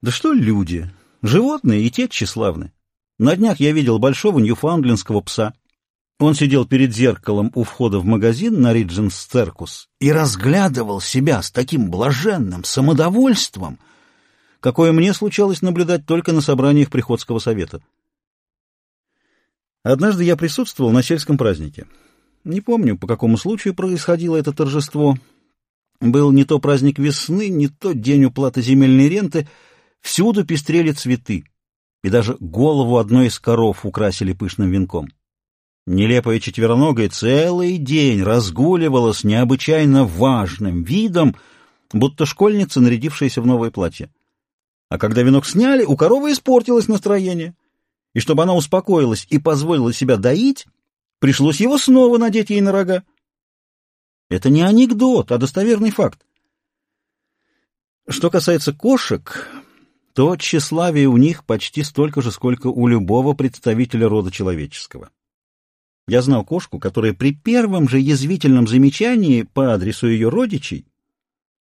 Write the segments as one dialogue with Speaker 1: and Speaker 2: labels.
Speaker 1: Да что люди? Животные и те тщеславны. На днях я видел большого ньюфаундлендского пса. Он сидел перед зеркалом у входа в магазин на Ридженс Церкус и разглядывал себя с таким блаженным самодовольством, какое мне случалось наблюдать только на собраниях приходского совета. Однажды я присутствовал на сельском празднике. Не помню, по какому случаю происходило это торжество. Был не то праздник весны, не то день уплаты земельной ренты. Всюду пестрели цветы, и даже голову одной из коров украсили пышным венком. Нелепая четвероногая целый день разгуливала с необычайно важным видом, будто школьница, нарядившаяся в новое платье. А когда венок сняли, у коровы испортилось настроение. И чтобы она успокоилась и позволила себя доить, пришлось его снова надеть ей на рога. Это не анекдот, а достоверный факт. Что касается кошек, то тщеславие у них почти столько же, сколько у любого представителя рода человеческого. Я знал кошку, которая при первом же язвительном замечании по адресу ее родичей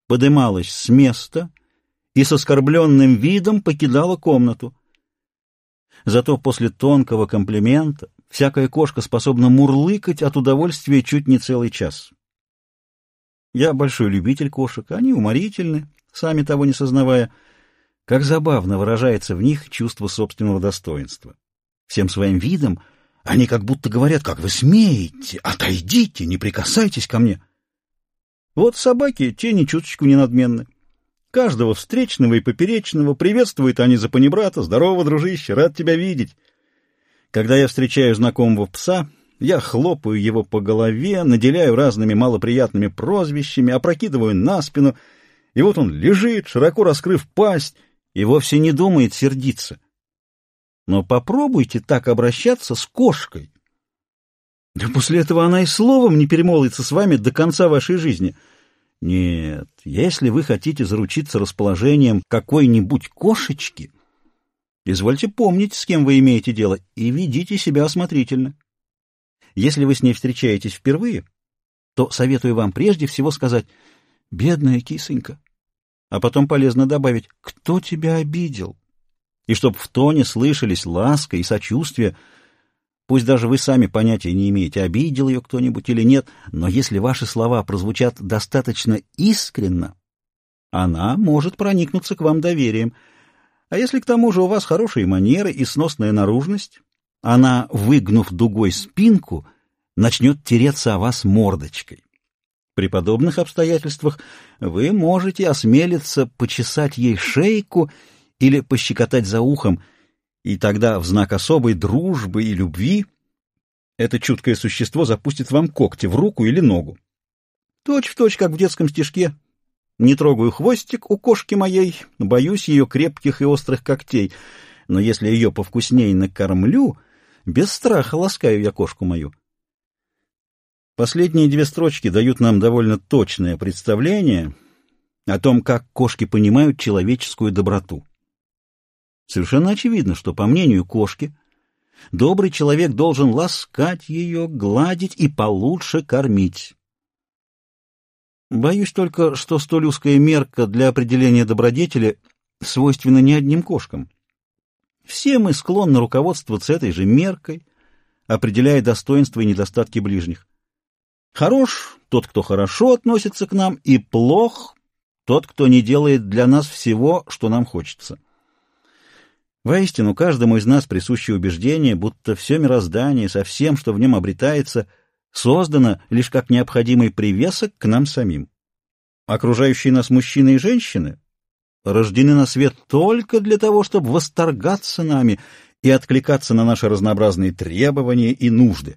Speaker 1: подымалась с места и с оскорбленным видом покидала комнату. Зато после тонкого комплимента всякая кошка способна мурлыкать от удовольствия чуть не целый час. Я большой любитель кошек, они уморительны, сами того не сознавая, как забавно выражается в них чувство собственного достоинства. Всем своим видом они как будто говорят, как вы смеете, отойдите, не прикасайтесь ко мне. Вот собаки, те ни чуточку не надменны. Каждого встречного и поперечного приветствуют они за панибрата. Здорово, дружище, рад тебя видеть. Когда я встречаю знакомого пса, я хлопаю его по голове, наделяю разными малоприятными прозвищами, опрокидываю на спину, и вот он лежит, широко раскрыв пасть, и вовсе не думает сердиться. Но попробуйте так обращаться с кошкой. Да после этого она и словом не перемолвится с вами до конца вашей жизни — нет, если вы хотите заручиться расположением какой-нибудь кошечки, извольте помнить, с кем вы имеете дело, и ведите себя осмотрительно. Если вы с ней встречаетесь впервые, то советую вам прежде всего сказать «бедная кисонька», а потом полезно добавить «кто тебя обидел?» и чтоб в тоне слышались ласка и сочувствие – Пусть даже вы сами понятия не имеете, обидел ее кто-нибудь или нет, но если ваши слова прозвучат достаточно искренно, она может проникнуться к вам доверием. А если к тому же у вас хорошие манеры и сносная наружность, она, выгнув дугой спинку, начнет тереться о вас мордочкой. При подобных обстоятельствах вы можете осмелиться почесать ей шейку или пощекотать за ухом — и тогда в знак особой дружбы и любви это чуткое существо запустит вам когти в руку или ногу. Точь в точь, как в детском стишке. Не трогаю хвостик у кошки моей, боюсь ее крепких и острых когтей, но если ее повкуснее накормлю, без страха ласкаю я кошку мою. Последние две строчки дают нам довольно точное представление о том, как кошки понимают человеческую доброту. Совершенно очевидно, что, по мнению кошки, добрый человек должен ласкать ее, гладить и получше кормить. Боюсь только, что столь узкая мерка для определения добродетели свойственна не одним кошкам. Все мы склонны руководствоваться этой же меркой, определяя достоинства и недостатки ближних. Хорош тот, кто хорошо относится к нам, и плох тот, кто не делает для нас всего, что нам хочется. Воистину, каждому из нас присуще убеждение, будто все мироздание со всем, что в нем обретается, создано лишь как необходимый привесок к нам самим. Окружающие нас мужчины и женщины рождены на свет только для того, чтобы восторгаться нами и откликаться на наши разнообразные требования и нужды.